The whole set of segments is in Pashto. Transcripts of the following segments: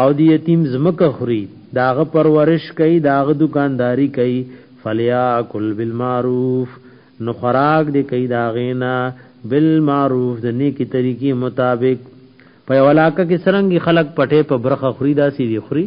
او د یتیم ځمکه خوري د هغه پرورش کوي د هغه دکانداري کوي فلیاکل بالمعروف نو خوراک دې کوي دا غینا بالمعروف د نیکی طریقې مطابق په علاقه کې سرنګي خلک پټه په برخه خوري دا سی وی خوري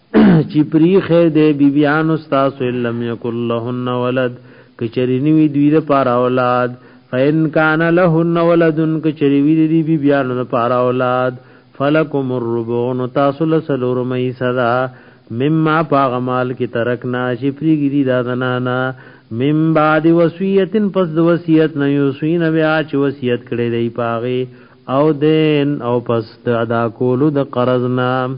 چې پری خیر دی بیبیان استاس لم یکل لهن ولد کچری نیوی دوی د پار اولاد فین کان لهن ولد کچری وی دی بیبیان د پار اولاد فلکم الربع نو تاسو له سلور مې صدا مما پاغمال کی ترکنا چې پری ګری دا زنانا مم بعد وصیتن پس د وصیت نه یوسین بیا چې وصیت کړي دی پاغه او دین او پس د ادا کولو د قرض نام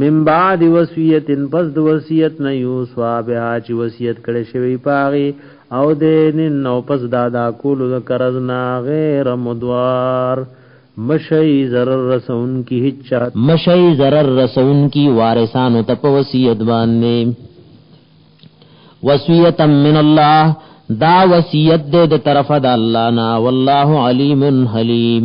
من بعد وصیت پس د وصیت نه یوسوا بها چې وصیت کړي شوی پاغي او دین نو پس دا دا کول د قرض نه غیر مدوار مشی zarar رسون کی هیڅ مشی zarar رسون کی وارثانو ته په وصیت باندې وصیت من الله دا وصیت دې د طرفه د الله نه والله علیم حلیم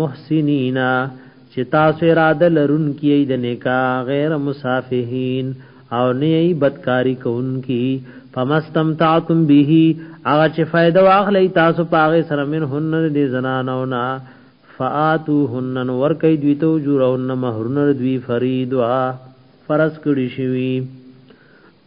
محسنین چې تاسو اراده لرونکي یې د نیکا غیر مصافحین او نه یې بدکاری کوونکي فمستمتعتم به هغه چې فائدہ واخلې تاسو پاغه سره من هن دې زنانو نه فاتو هن ور کوي دوی ته جوړون مہرن دوی فرید وا فرض کړی شوی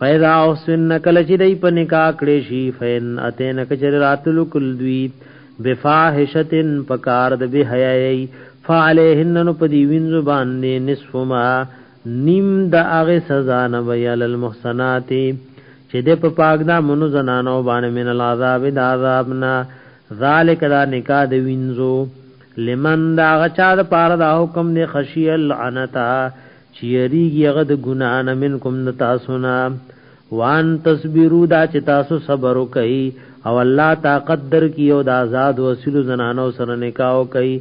فیدا او سن کله چې دای په نکاح کړې شي فین اتین کچر راتل کل دوی بفاحشتن پکار د به حیاي فعليهن نو په دی وینځ باندې نصف ما نیم د هغه سزا نه ویل المحسنات چې د په پاک دا منو زنانو باندې من العذاب د عذابنا ذالک دا نکاح د وینځو لمن دا غچا د پاره دا حکم نه خشی العنتا چې یریږي هغه د ګناه نه منکم د تاسو نه وان تصبرو دا چې تاسو صبر وکړي او الله طاقت در کی او د آزاد وسیلو زنانو سره نکاح کوي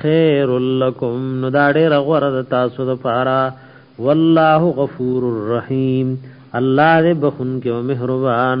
خیر لکم نو دا ډېر غوړه د تاسو لپاره والله غفور الرحیم الله دې بخون کې او مهربان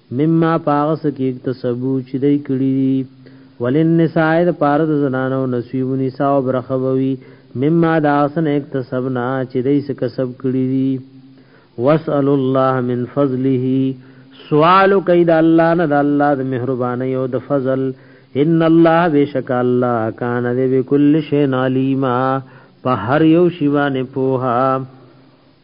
مما پاغس کې اکتسبو چې دی کړی دي وللنساء د پاره د زنانو نصیب نساء او برخوي مما داسن اکتسبنا چې دی څه کسب کړی دي واسال الله من فضله سوال کوي د الله نه د الله د مهرباني او د فضل ان الله بشک الله کان ذی بكل شی علیما په هر یو شی باندې پوها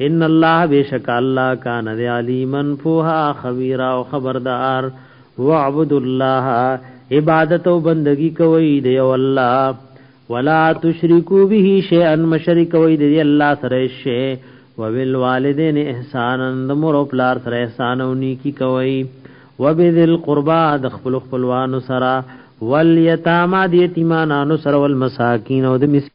ان الله بشک الله کان ذی علیمن فوها خبیر او خبردار وعبد الله عبادت او بندگی کوي دی الله ولا تشرکو به شیئا مشرک وی دی الله سره شی وبال والدین احسانا د مور او پلار سره احسان او نیکی کوي وبذل قربا د خپل خپلوان سره والیتاما د یتیمانو سره والمساکین او د مسکین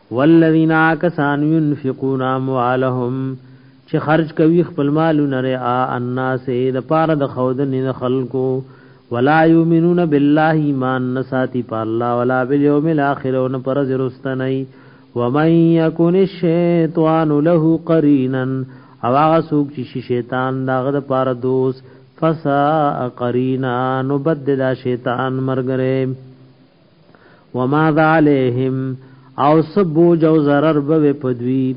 والذین کسان ينفقون اموالهم چې خرج کوي خپل مالونه رعا الناس د پاره د خودنې د خلکو ولا یؤمنون بالله ایمان نساتی په الله ولا بالیوم الاخر او نه پر زرستنی ومن یکن الشیطان له قرینا او هغه څوک چې شیطان داغه د پاره دوست فسا قرینا نو بد دا شیطان مرګره وماذا علیہم او سبو جو ضرر به پدوی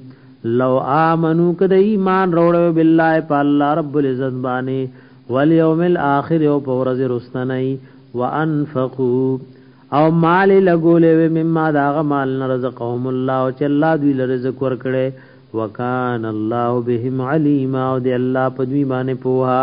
لو آمنو کده ایمان روړو بالله په الله رب العزت باندې والیوم الاخر او په ورځ رستنی وانفقوا او مال لګولې و مما داغه مال رزقهم الله او چې الله دوی له رزق ورکړي وکان الله بهم علیما او دی الله په دوی باندې پوها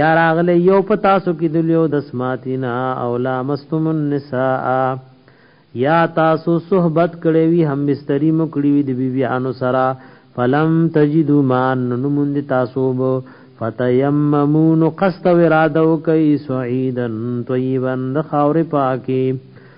یا راغلی یو په تاسو کې د لیو د سماتینا او لا مستم النساء یا تاسو صحبت کړی وی هم بستری مو کړی وی د بیبیانو سره فلم تجدو مان نموند تاسو بو فتیممون قصد و اراده کوي سعیدن طیبا د خاور پاکي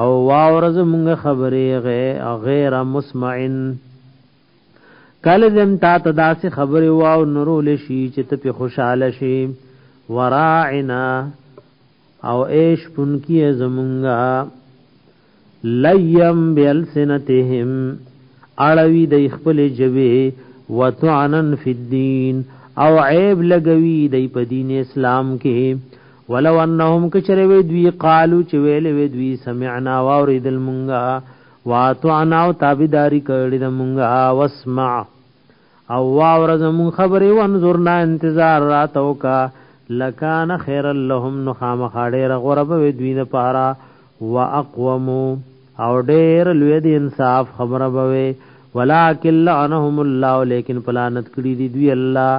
او واورز مونږ خبرې غیر مسمعن کله دم تا ته داسې خبرې واو نورول شي چې ته په خوشاله شي وراعنا او ایش پن کی زمونږه لیم بیلسنتهم اړوي د خپل جبه وتعنن فی الدین او عیب لګوي د په دین اسلام کې ولو انهم کچره وی دوی قالو چې ویل وی دوی سمعنا واوریدل مونږه واطعنا او تابعداري کړې د مونږه واسمع او واور زمون خبرې وانظرنا انتظار راتو کا لکان خیر لهم نخام خاډه غرب وی دوی نه پاره واقوم او ډیر لوی دی انصاف خبره بوي ولکن لعنهم الله لیکن پلانت کړي دي دوی الله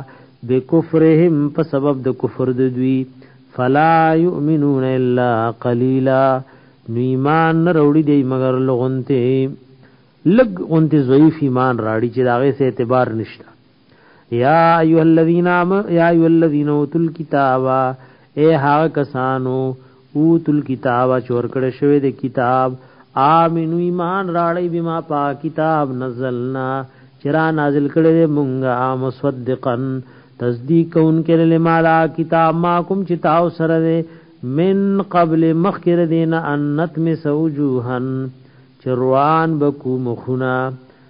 بکفرهم په سبب د کفر د دوی فلا یؤمنون الا قلیلا نو ایمان نه وروړي دی مگر لغونته لګ اونته ضعیف ایمان راړي چې داغه سه اعتبار نشته یا ایها الذین آمنوا یا ایها الذین اوتل کتاب اے ها کسانو اوتل کتاب چور کړه شوی د کتاب امنو ایمان راړی بما پا کتاب نزلنا چرا نازل کړه دې مونږه مصدقن تصدیق کون کړه لما لا کتاب ما کوم چې تاو سره دې من قبل مخکره دین انت می سوجوهن چروان بکو مخونه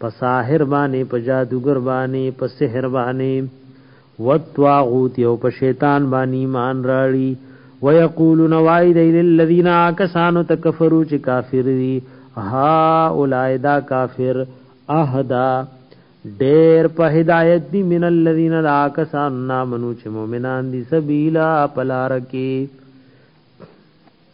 په ساحر باندې په جادوګر باندې په سحر باندې وتواغوت یو په شیطان باندې ایمان راړي ويقولون وايد للذین کسانو تکفروا چې کافر دي ها اولای دا کافر اهدا ډیر په هدایت دي من الذین لا کسان نامنو چې مؤمنان دي سبیلا پلار کې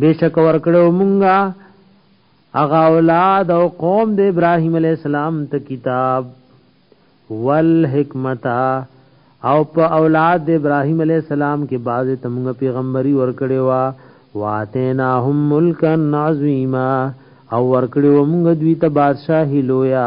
بشک ورکړو مونږه اغا اولاد او قوم د ابراهيم عليه السلام ته کتاب والحکمت او په اولاد د ابراهيم عليه السلام کې بعضه تمغه پیغمبري ورکړي وا واتیناهم ملکا عظیما او ورکړي ومغه دوی ته بادشاہي لویا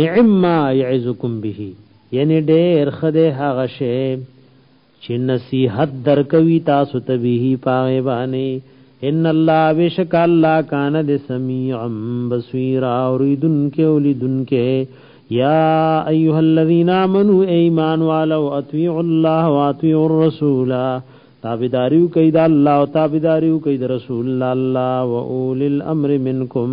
نعم ما يعزكم به یعنی ډېر خده هغه شی چې نصیحت درکوي تاسو ته به پاغه باندې ان الله بشک الله کان د سميع بصير اوریدن کې اولیدن کې یا ایها الذین آمنوا ایمان والو اطیعوا الله واطیعوا الرسول تابعداریو کوي د الله او تابعداریو کوي د رسول الله او اول الامر منکم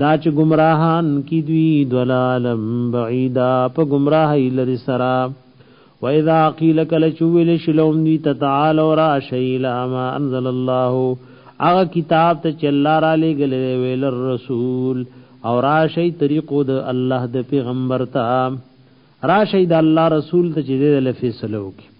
دا چې ګمراهان کی دوی دلالم بعیدا په ګمراهی لري سرا و اذا قیل کل چویل شلوم دی تتعال اور شیل ما انزل الله اغه کتاب ته چلا را لګل ویل الرسول اور شی طریقو د الله د پیغمبر ته را شی د الله رسول ته چې د فیصلو کې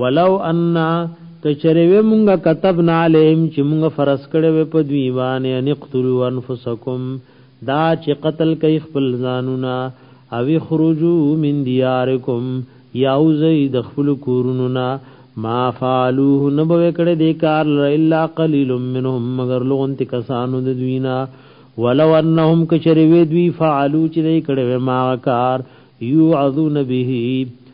ولو ان کچره وی مونږه كتبنا عليهم چې مونږه فرض کړي وي په دوی باندې ان اقتلوا انفسکم دا چې قتل کوي خپل ځانونه او خروجو من دیارکم یاو زید خپل کورونو نا ما فعلوه نبوي کړي دې کار الا قليل منهم مگر لون تی کسانو د دوینا ولو انهم کچره وی دوی فعلوا چې دې کړي ما کار یعذون به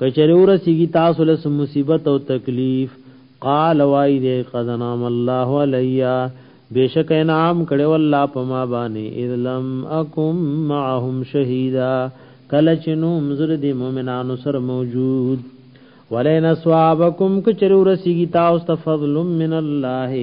کچره ورسیږي تاسو له مصیبت او تکلیف قال وای دې قد نام الله علیا بیشک انعام کړو الله پما باندې اذلم اکم معهم شهیدا کله چې نو مزر دې مؤمنانو سره موجود ولئن اصابکم کچره ورسیږي تاسو ته فضل من الله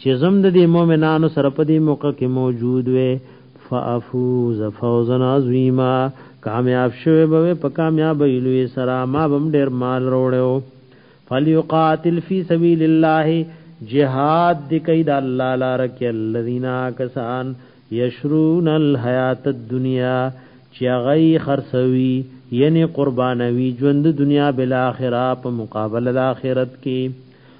چې زم د دې مؤمنانو سره په دې موقع کې موجود وې فافوز فوزا عظیما کامیاب شوه به په کامیاب ایلوې سره ما بم ډېر مال وروړو فلیقاتل فی سبیل الله جهاد دی کئی دا اللہ لارکی الذین آکسان یشرون الحیات الدنیا چی غی خرسوی یعنی قربانوی جوند دنیا بالاخرہ پا مقابل الاخرت کی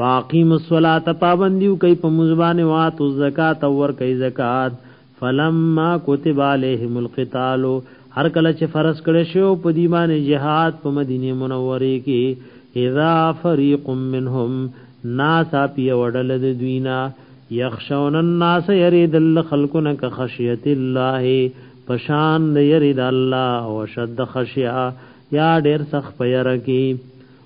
واقیم الصلاة پابندیو کوي په مزبان وات الزکات ور کوي زکات فلما كتب عليهم القتال هر کله چې فرض کړي شو په دی باندې جهاد په مدینه منوره کې اذا فريق منهم ناس اپی وړل د دوینا یخشون الناس يريد الخلقن كخشيه الله پشان يريد الله او شد خشيه یا ډیر سخت پیره کې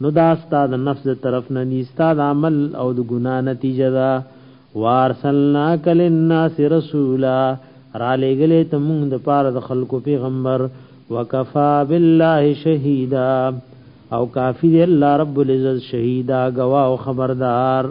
نو دا ستا د نفس د طرف نه ني ستا د عمل او د ګناه نتیجه ده وارسلناک للناس رسولا را لګلې ته مونږ د پاره د خلکو پیغمبر وکفا بالله شهیدا او کافی دی الله رب العزت شهیدا گواه او خبردار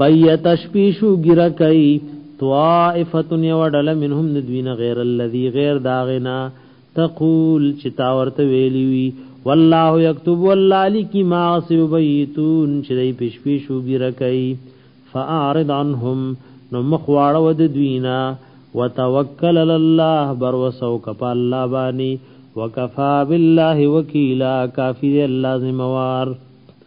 بیت شپیشو ګیره کئی طوائفتن یو ډله منهم ندوین غیر الذی غیر داغنا تقول چې تا ورته ویلی وی والله یكتب والله لکی ما سیبیتون چې دای پش پیشو ګیره کئی فاعرض عنهم نو مخواړه ود دوینا وتوکل الله بر وسو کپ الله بانی وکفا بالله وکیلا کافی الله ذمہوار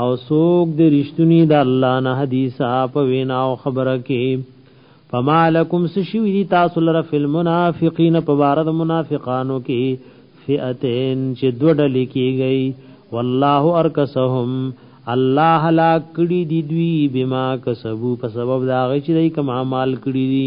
او سوک دی رشتونی دا اللہ نا حدیثا پا وینا او خبره کی فما لکم سشوی دی تاسو لر فی المنافقین پا بارد منافقانو کی فئتین چه دو ڈلی کی گئی والله ارکسهم الله لا کړی دی دوی بما کسبو په سبب دا غی چې دای کما مال کړی دی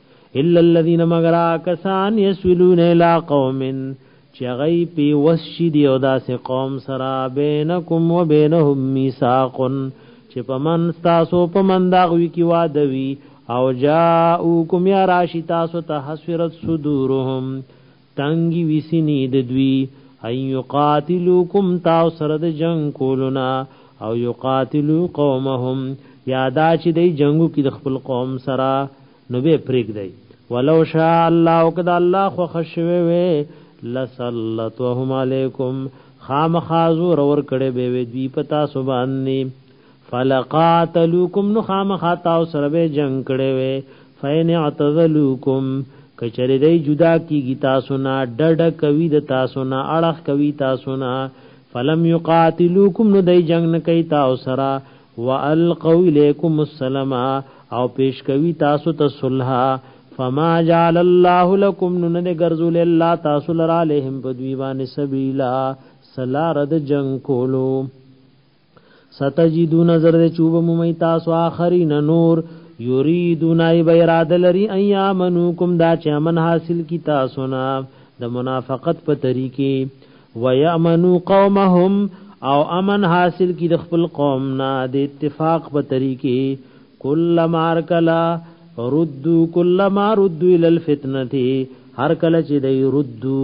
الا الذين مگر کسان يسولون الى قوم چې غي پی وشي دی او داسې قوم سرا بینکم و بینهم میثاق چې پمن تاسو پمن داغوي کی واده وی او جاءوکم یا راشی تاسو ته حسرت صدورهم تنګي وي سيني د دوی، ان يقاتلوکم تاسو سره د جنګ کولو نه او يقاتلو قومهم يا دا چې دی جنګو کې د خپل قوم سره نو به پرېږدي ولو شاء الله او کدا الله خو خشوي وي لسلطهم علیکم خامخازو رور کړي به وي دوی پتا سبحان فلقاتلوکم نو خامخا تاو سره به جنگ کړي وي فین اعتذلوکم کچری دی جدا کیږي تاسو نه ډډ کوي د تاسو نه اړه کوي تاسو نه فلم یقاتلوکم نو دی جنگ نه کوي تاسو سره والقوا الیکم السلام او پیش کوي تاسو ته صلح فما جعل الله لكم نن غرزول الله تاسو لرا لهم بدوی باندې سبیلا سلا رد جنگ کولو ستجدون زر دې چوب مومي تاسو اخرین نور یریدون ای به اراده لري ایامنوکم دا چې امن حاصل کی تاسو نه د منافقت په طریقې ويامنو قومهم او امن حاصل کی د خپل قوم نه د اتفاق په طریقې کل مارکلا ردو کل ما ردو الى الفتنه هر کله چې دی ردو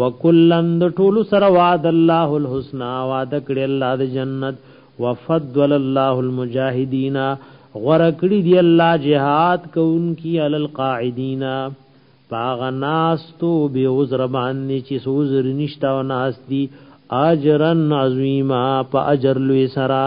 وکلن د ټولو سره وعد الله الحسنا وعده کړی الله د جنت وفضل الله المجاهدین غره کړی دی الله جهاد کوونکی عل القاعدین پاغ ناستو به عذر باندې چې سوزر نشتا او ناس دی اجرن عظیما په اجر لوی سرا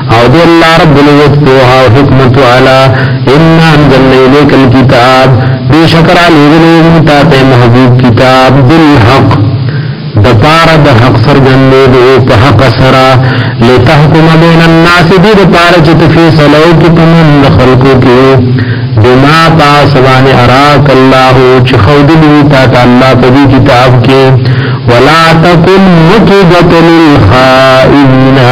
او دی اللہ رب العزت پوها و حکمت والا انا انزلنا الیک الكتاب بی شکر علی غلیون تا پہ محبوب کتاب بالحق دپار د حق سر گندے دو پہ حق سرا لتحکم بین الناس دی دپار چت فیصلو کی پمن خلقو کی بما پاسوان اراک اللہ چی خودلی تا تا اللہ پہ دی کتاب کی ولا تکن مکدت للخائنہ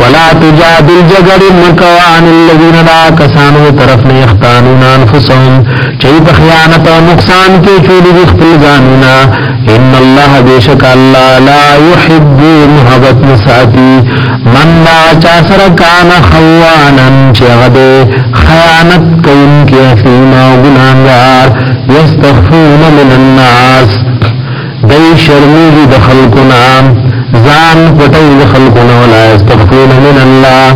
ولا تجادل جګړې مکوا عن الذين لا کسانو طرف نه يختانون انفسهم چي په خیانت او نقصان کې چولې خپل ځانونه ان الله بیشک الله لا يحب محبت نساتی من لا چا سره کان خوانا چې غده خیانت کوونکی اثیما ګناهګار یستغفرون من الناس دی شرمیږي د خلکو نه ځان پټوي د خلکو نه ولا استغفرون من الله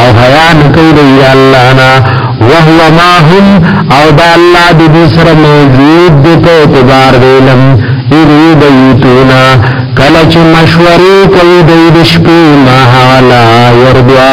او حیا نه کوي د الله نه وهو ما هم او دا الله د دې سره موجود دی په اعتبار دی لم ایری بیتونا کله چې مشورې کوي د شپې ما حالا يرضا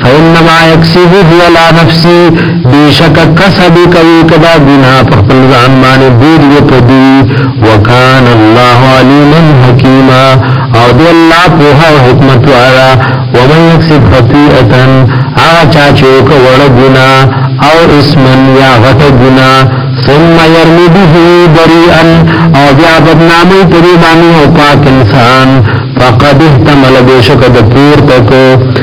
فإنما يكسبه على نفسي بشک کسب کوي کدا ګناه په خپل ځان باندې بوج و پدی وکان الله علیما حکیما او دی الله په او حکمت والا ومن يكسب خطيئه هغه چا چې وکړ ګناه او اسمن یا غټ ګناه ثم يرمي به بريئا او بیا بدنامي پرې باندې او پاک انسان فقد احتمل بشک د پور تکو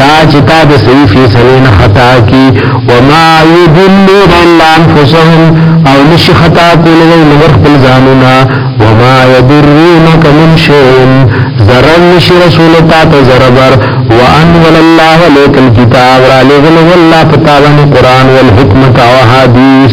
دا چې تا د صحیح فیصلې نه خطا کی وما یضلون الا انفسهم او نشي خطا کولای مگر خپل ځانونه وما یضرونک من شیء ضرر نشي رسول تا ته ضرر وانزل الله عليك الكتاب را لغل والله فتاوه قرآن والحكمة وحديث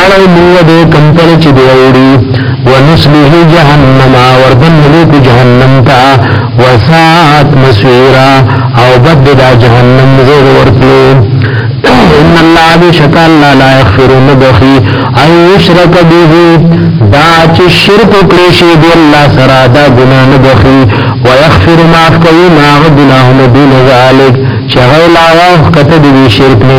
اړو موږ دې کمپل چې دی اوړي ونسله جهنم وردن دې کو جهنم تا وساعت مسیرا او بد دا جهنم زیر ورتلو ان الله بشک الله لا یغفر مبخی ان یشرک به دا چې شرک کړی شي دی الله سره دا ګناه نه بخي ويغفر ما کوي ما غدناه دون ذلك چې غیر لا وخت کته دی شرک نه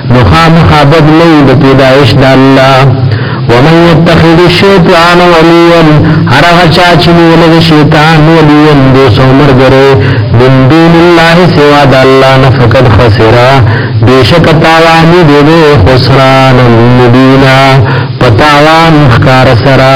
نو خامخا بدلو د پیدایش د الله ومن يتخذ الشیطان ولیا هر هغه چا چې نیول د شیطان ولیا د څومر ګره من دون الله سوا د الله نه فقد خسرا بیشک تاوانی دی خسران مبینا پتاوان خکار سرا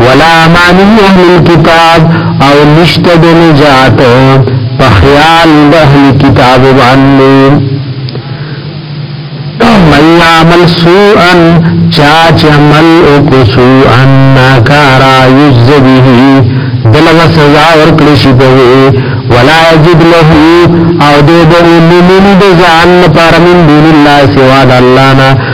ولا معنی اهل الكتاب او نشته د نجات په خیال د اهل کتاب باندې من يعمل سوءا چاچ عمل اکو سوءا ناکارا یجز به دلغ سزا ورکل شپوه ولا يجد له او دې د مومن د ځان لپاره من دون الله سوا د الله نه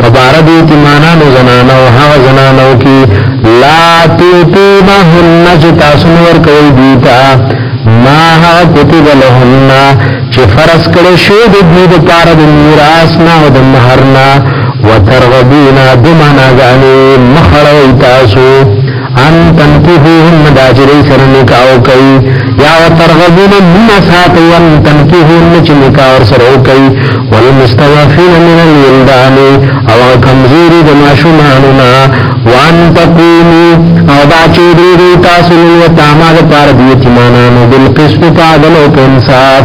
په باره د یتیمانانو زنانو هغه زنانو کی لا تیتیمهن چې تاسو نور کوي دوی ته ما هغه کتب لهن چې فرض کړی شو د دوی د پاره د میراث نه او د مہر نه وترغبینا دمنا غانی مخړوي تاسو ان تنکیحوهن دا چې دی سره نکاح وکړي یا وترغبون من ساتي ان تنکیحوهن چې نکاح ور سره وکړي والمستضعفین من الولدان او کمزوري د ماشومانو نه وان تقومو او دا چې دی دی تاسو له تامه لپاره د یتیمانو بالقسط په عدل او انصاف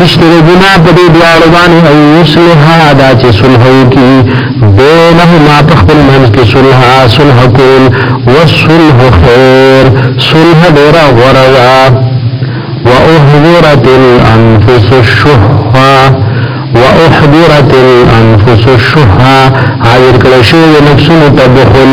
نشته د ګناه په دې دواړو باندې او یصلح دا چې صلح وکړي بینهما په خپل منځ کې صلح صلح کول والصلح خیر صلح ډېره غوره ده واحضرت الانفس الشح واحضرت الانفس الشح حاضر کړی شوی نفسونو ته بخل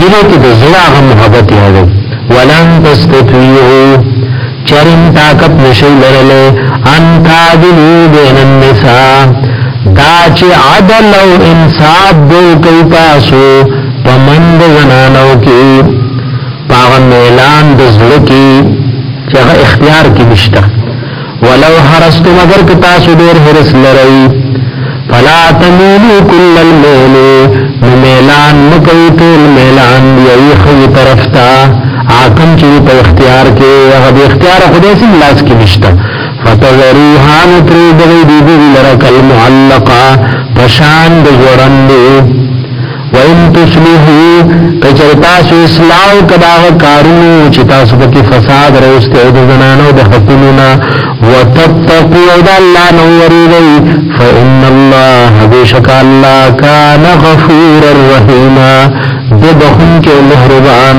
دغه کې د زړه هغه محبت یادوي ولن تستطيعوا چرم طاقت نشي لرله ان تعدلوا بين النساء دا چې عدل او انصاف دو کوي تاسو په مند زنانو کې پاغه اعلان د زړه کې چې هغه اختیار کې نشته ولو حرستم اگر که تاسو ډیر حرس لرئ فلا تميلو كل الميل نو میلان مکوي ټول میلان یوی خوی طرف تا آکم چی په اختیار کې هغه د اختیار خدای سم لاس کې نشته فتذروها نو پرې دغې دې دې لره کلمعلقه پشان د جوړندې وَإِن تُصْلِحُوا که چېرې تاسو اصلاح وکړئ د هغه کارونو چې تاسو پکې فساد راوستی او د زنانو د حقونو نه وَتَتَّقُوا او د الله نه ووېرېږئ فَإِنَّ اللَّهَ بېشکه الله کَانَ غَفُورًا رَحِيمًا د بخښونکی او مهربان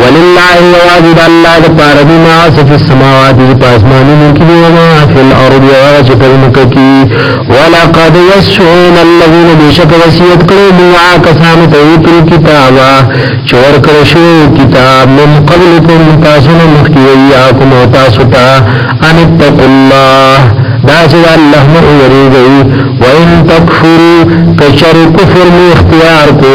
ولله یوازې د الله د پاره دی ما څه په سماوات دي په اسمانونو کې دی ما فی الارض هغه چې په مکه کې ولقد وسعنا الذين بشك وصیت کړو ما کسان ته وکړي کتاب چور کړو شو کتاب من قبلکم تاسو نه مخکې یا کوم تاسو ته ان تق الله دا چې الله مو ویریږي وان تکفروا کشر کفر مو اختیار کو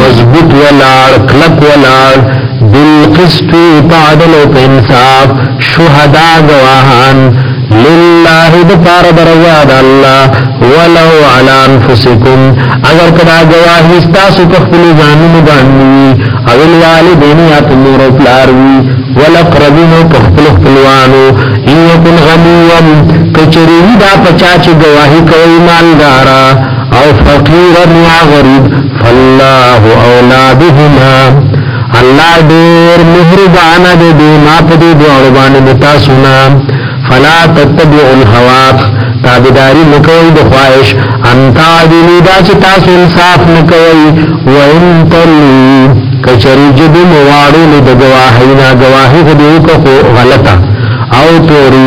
مضبوط ولاړ کلک ولاړ بالقسط تعدل او انصاف شهدا گواهان لله د پار دروا د الله ولو علی انفسکم اگر کدا گواهی تاسو په خپل ځانونو باندې او الوالدین یا تمور او پلار وی ولقربین په خپل خپلوانو یکن غنیون کچری دا پچا چې گواهی کوي مالدارا او فقیرا یا غریب فالله اولا بهما الله ډیر مهربان دی دی ما په دې دوه باندې متا سنا فلا تتبع الهوا تابعداري نکوي د خواهش ان تعدلوا دا چې تاسو انصاف نکوي وان تلوا کچری جد مواړو د گواهینا گواهی خو دې کو غلطه او توري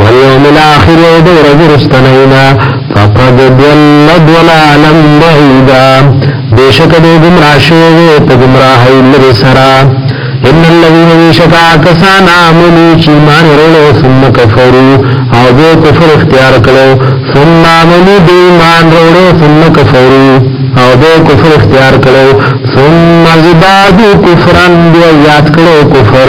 واليوم الاخر او د ورځې رستنۍ نه فقد ضل ضلالا بعيدا بېشکه دی ګمراه شوی دی په ګمراهۍ لرې سره ان الذين بېشکه کسان آمنو چې ایمان وروړو ثم کفرو او بیا کفر اختیار کړو ثم آمنو بیا ایمان وروړو ثم کفرو او بیا کفر اختیار کړو ثم ازدادو کفرا بیا یاد کړو کفر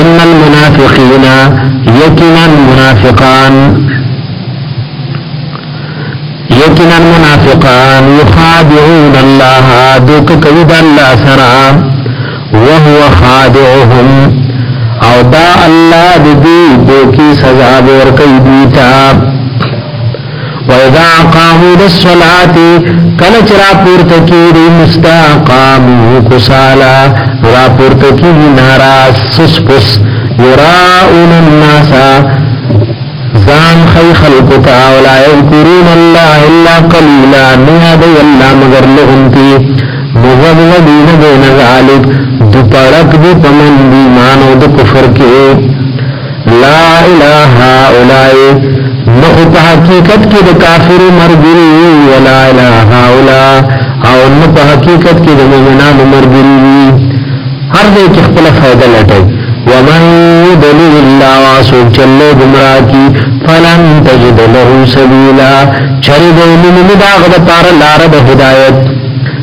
ان المنافقین یقینا منافقان یقینا منافقان یخادعون الله دوک کوي د الله سره وهو خادعهم او دا الله دې دوی سزا ورکړي دوی ته وَإِذَا قَامُوا لِلصَّلَاةِ کله چې را پورته کیږي مستقامو کسالا را پورته کیږي ناراض سس پس یراؤن الناس ځان خی خلق تا ولا یذکرون الله الا قلیلا نه دی الله مگر لغنتی مغضبین بین ذالک دو پرک دی پمن دی مانو دو کفر کې لا اله هؤلاء نخو په حقیقت کې د کافرو مرګري ولا اله هؤلاء او نه په حقیقت کې د مؤمنانو مرګري وي هر دې کې خپل فائدہ لټي ومن يضلل الله واسوب چلو گمراه کی فلن تجد له سبیلا چرې د مومن دا غو پار لار د هدایت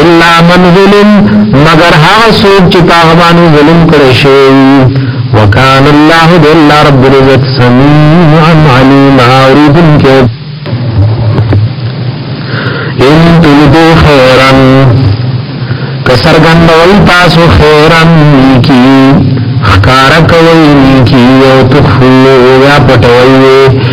الا من ظلم مگر هغه څوک چې هغه باندې ظلم کړی شوی وکال الله د الله رب العزت سميع عليم عارف کې ان تلبو خيرا کسرګند وي تاسو خيرا کی خکار کوي کی او تخلو یا پټوي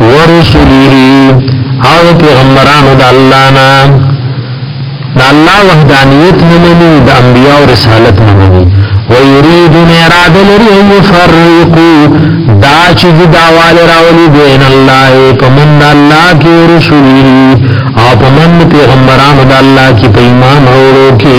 ورسله او پیغمبرانو د الله نه د الله وحدانیت نه مني د انبیاء او رسالت نه مني ويريدون اراده لري ان يفرقوا دا چې داوال راولي بین الله پمن الله کې رسول او پمن پیغمبرانو د الله کې په ایمان وروړو کې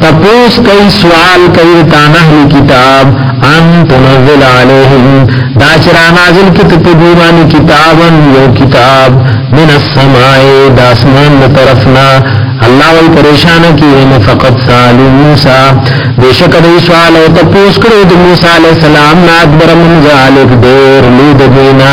تپوس کئی سوال کئی تان اہل کتاب ان تنزل علیہم دا چرا نازل کی تپدیوانی کتابا یو کتاب من السمائی دا اسمان طرفنا اللہ وی پریشان کی ان فقط سالو موسیٰ بے شک دی سوال او تپوس کرو دی موسیٰ علیہ السلام نا اکبر من ذالک دیر لید دینا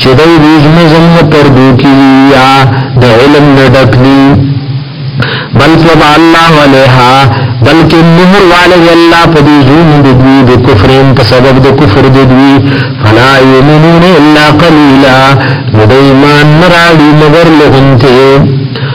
چې د روزنه زموږ پردو کې وي یا د علم نه ډک دي بل طبع الله علیها بلکې مهر والي الله په دې زوم د دوی د کفرین په سبب د کفر د دوی فلا یؤمنون الا قلیلا نو د ایمان نه راړي مګر لهنته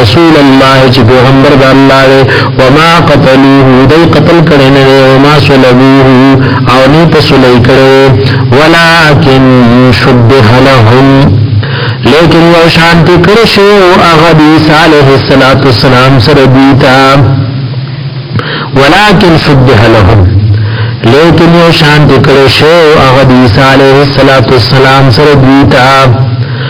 رسول الله چې پیغمبر د الله دی وما قتلوه دی قتل کړي نه دی وما صلبوه او نه په صلای کړي ولکن شبه لهم لیکن یو شانتی کړي شو هغه دی صالح الصلات والسلام سره دیتا ولکن شبه لهم لیکن یو شانتی کړي شو هغه دی صالح الصلات والسلام سره دیتا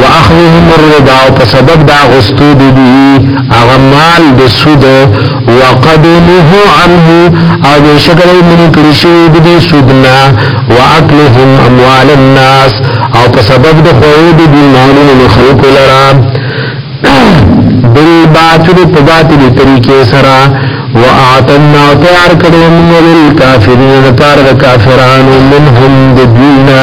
واخذهم الربا او په سبب دا غستو د دې هغه مال د سود وقد له عنه او بشکل من کړي شو د دې سودنا واكلهم اموال الناس او په سبب د خو د دې مالونو خلق لرا بل باطل په باطل طریقې سره واعتنا تیار کړو موږ للکافرین لپاره د کافرانو منهم د دینه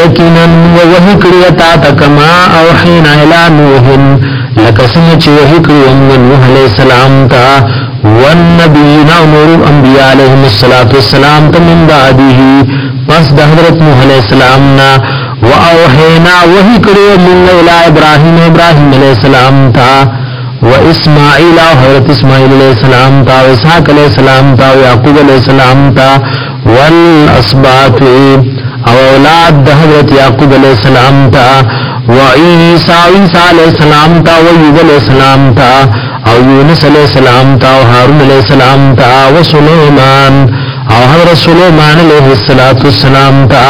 یقینا موږ وحی کړی تا ته کما او حین الی نوح لکه څنګه چې وحی کړی موږ نوح علیه السلام ته والنبیین او نور انبیاء علیهم السلام ته من بعده پس د حضرت نوح علیه السلام نه و اوحینا وحی کړی موږ الی ابراهیم ابراهیم علیه السلام ته و اسماعیل او حضرت اسماعیل علیہ السلام تا و اسحاق علیہ السلام تا و یعقوب علیہ السلام تا ون اسبات او اولاد د حضرت یعقوب علیہ السلام تا و عیسی عیسی علیہ السلام تا و یوب علیہ السلام تا او یونس علیہ السلام تا او هارون علیہ السلام تا و سلیمان او حضرت سلیمان علیہ السلام تا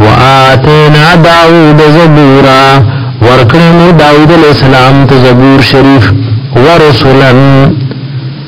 و آتینا داود زبورا ورکرمو داود علیہ السلام تا زبور شریف ورسولن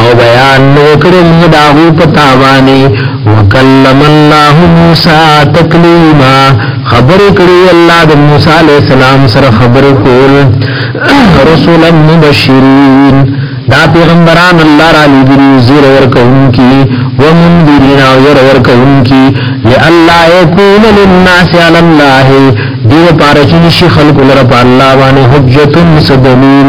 او بیان وکړو موږ د هغه په تابانی وکلم الله موسی تکلیما خبر کړی الله د موسی علی السلام سره خبر کول رسولا مبشرین دا پیغمبران الله را لګری زیر ورکونکي ومنذرین او ير ورکونکي لئلا یکون للناس علی الله دیو پارچنی شی خلق لره په الله باندې حجت سدلیل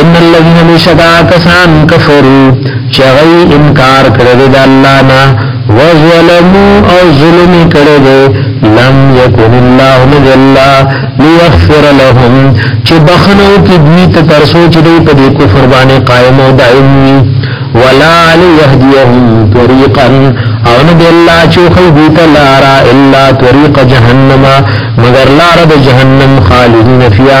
ان الذين بشدا کسان کفرو چغی انکار کړی د الله نه وظلمو او ظلم کړی دی لم یکن الله من الله ليغفر لهم چې بخنو کې دوی ته تر سوچ دی په دې کفر باندې قائم او دائم وي ولا ليهديهم طريقا او نه دی الله چې خو دوی ته لارا الا طريق جهنم مگر لار د جهنم خالدین فیها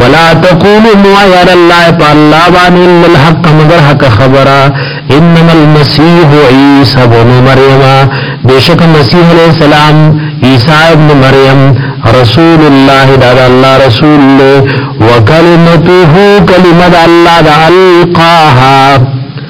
ولا تقولوا ما يرى الله باللبان الا الحق مگر حق خبر انما المسيح عيسى ابن مريم بيشك المسيح عليه السلام عيسى ابن مريم رسول الله دار الله رسول وكلمته كلمه الله القاها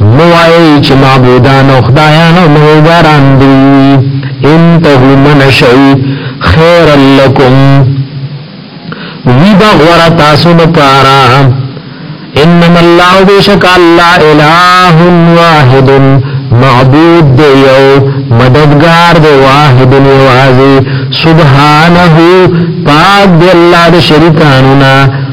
مه وایئ چې معبودان او خدایان او ملګران دي انتهو من شئ خیرا لکم وی با غورا تاسو نپارا انما اللہ بشک اللہ الہ واحد معبود دے یو مددگار دے واحد یوازی سبحانہو پاک دے اللہ دے شرکانونا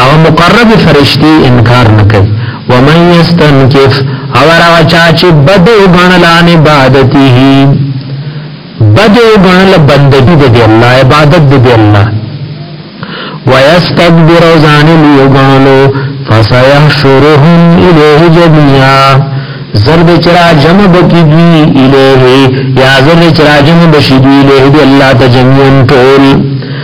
او مقرب فرشتي انکار نه کوي ومن یستنکف او هغه چا چې بد وګڼل ان عبادته بد وګڼل بندګي د الله عبادت د الله ويستكبر ځان لوګانو فسيحشرهم الیه جميعا زرد چرا جمع بکی دی الیه یا زرد چرا جمع بشی دی الیه دی اللہ تا جمعین طول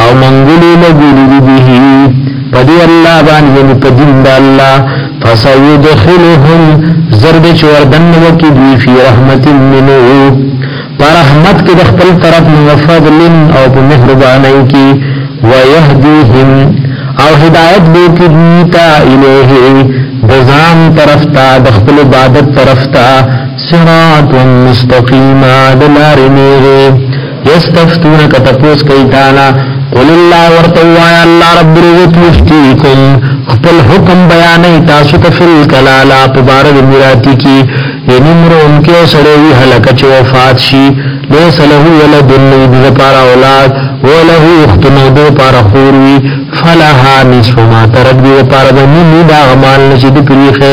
او منګلی لګولی دی به پدی الله باندې یعنی په دین د الله فسيدخلهم زرد چوردن وکی دی فی رحمت منه پر رحمت کې د خپل طرف نو فضل او په مهربانۍ کې ويهديهم او هدایت به کې دیتا الیه د ځان طرف ته د خپل عبادت طرف ته صراط مستقیم د لارې نیغې یستفتونک تپوس کوي تانا قل الله ورته وایا الله رب العزت یفتیکم خپل حکم بیانې تاسو ته فل کلالا په بار د میراتی کې یعنی مرون کې سره وی هلاک چې وفات شي ليس له ولد نو د لپاره اولاد وله اخت نو د لپاره خور وی فلها نصف ما ترک د لپاره د نو دا مال نشي د پریخه